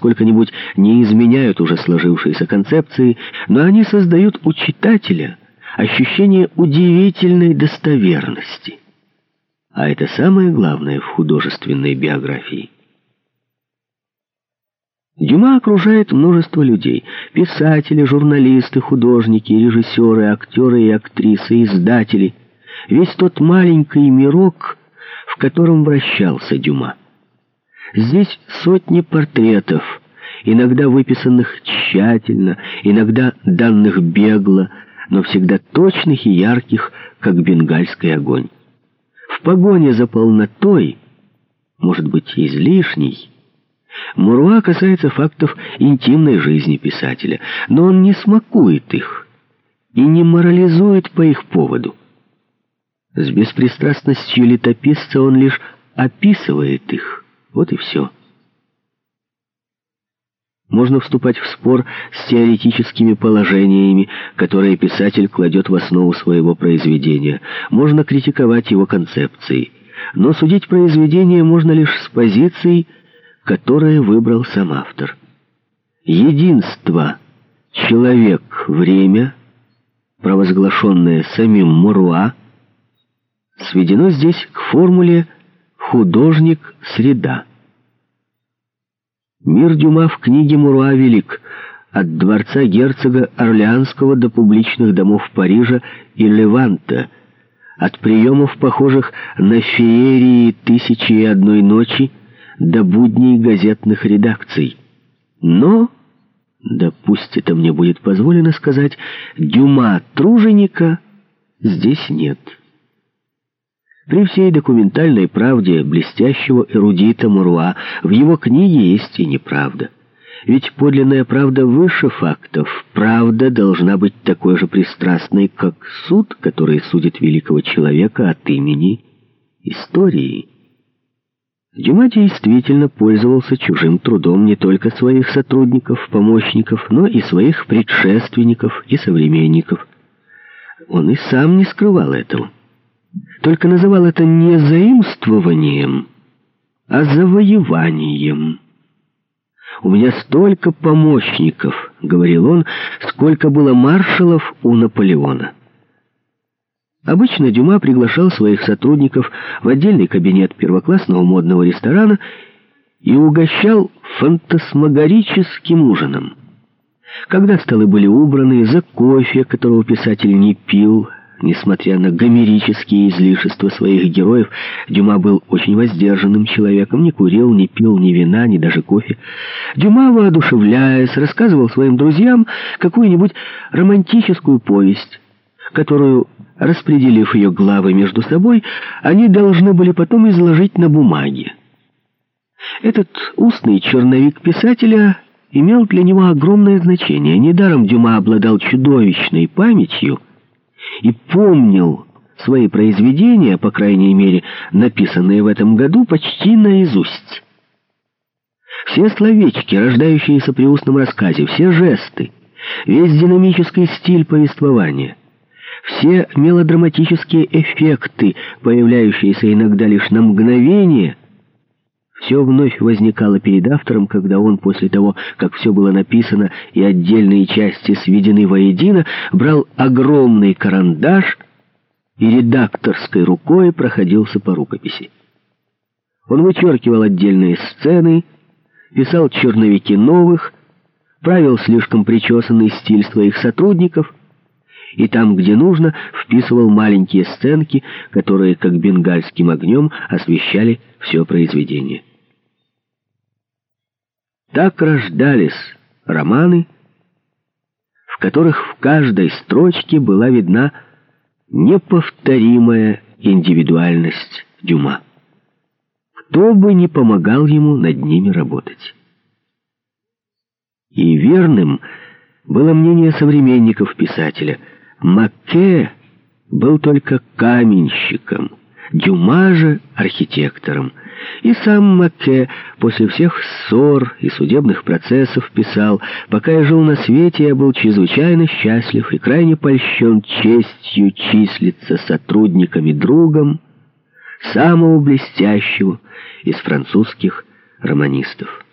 сколько-нибудь не изменяют уже сложившиеся концепции, но они создают у читателя ощущение удивительной достоверности. А это самое главное в художественной биографии. Дюма окружает множество людей. Писатели, журналисты, художники, режиссеры, актеры и актрисы, издатели. Весь тот маленький мирок, в котором вращался Дюма. Здесь сотни портретов, иногда выписанных тщательно, иногда данных бегло, но всегда точных и ярких, как бенгальский огонь. В погоне за полнотой, может быть, излишней, Муруа касается фактов интимной жизни писателя, но он не смакует их и не морализует по их поводу. С беспристрастностью летописца он лишь описывает их. Вот и все. Можно вступать в спор с теоретическими положениями, которые писатель кладет в основу своего произведения. Можно критиковать его концепции. Но судить произведение можно лишь с позицией, которые выбрал сам автор. Единство «человек-время», провозглашенное самим Муруа, сведено здесь к формуле «художник-среда». Мир Дюма в книге Муруа велик, от дворца герцога Орлеанского до публичных домов Парижа и Леванта, от приемов, похожих на феерии «Тысячи и одной ночи», до будней газетных редакций. Но, да пусть это мне будет позволено сказать, Дюма труженика здесь нет. При всей документальной правде блестящего эрудита Муруа в его книге есть и неправда. Ведь подлинная правда выше фактов. Правда должна быть такой же пристрастной, как суд, который судит великого человека от имени истории. Дюма действительно пользовался чужим трудом не только своих сотрудников, помощников, но и своих предшественников и современников. Он и сам не скрывал этого. Только называл это не заимствованием, а завоеванием. «У меня столько помощников», — говорил он, — «сколько было маршалов у Наполеона». Обычно Дюма приглашал своих сотрудников в отдельный кабинет первоклассного модного ресторана и угощал фантасмагорическим ужином. Когда столы были убраны, за кофе, которого писатель не пил, несмотря на гомерические излишества своих героев, Дюма был очень воздержанным человеком, не курил, не пил ни вина, ни даже кофе. Дюма, воодушевляясь, рассказывал своим друзьям какую-нибудь романтическую повесть, которую Распределив ее главы между собой, они должны были потом изложить на бумаге. Этот устный черновик писателя имел для него огромное значение. Недаром Дюма обладал чудовищной памятью и помнил свои произведения, по крайней мере, написанные в этом году, почти наизусть. Все словечки, рождающиеся при устном рассказе, все жесты, весь динамический стиль повествования, все мелодраматические эффекты, появляющиеся иногда лишь на мгновение, все вновь возникало перед автором, когда он, после того, как все было написано и отдельные части сведены воедино, брал огромный карандаш и редакторской рукой проходился по рукописи. Он вычеркивал отдельные сцены, писал черновики новых, правил слишком причесанный стиль своих сотрудников — и там, где нужно, вписывал маленькие сценки, которые, как бенгальским огнем, освещали все произведение. Так рождались романы, в которых в каждой строчке была видна неповторимая индивидуальность Дюма. Кто бы ни помогал ему над ними работать. И верным было мнение современников писателя – Макке был только каменщиком, Дюма же архитектором. И сам Макке после всех ссор и судебных процессов писал, «Пока я жил на свете, я был чрезвычайно счастлив и крайне польщен честью числиться сотрудниками другом самого блестящего из французских романистов».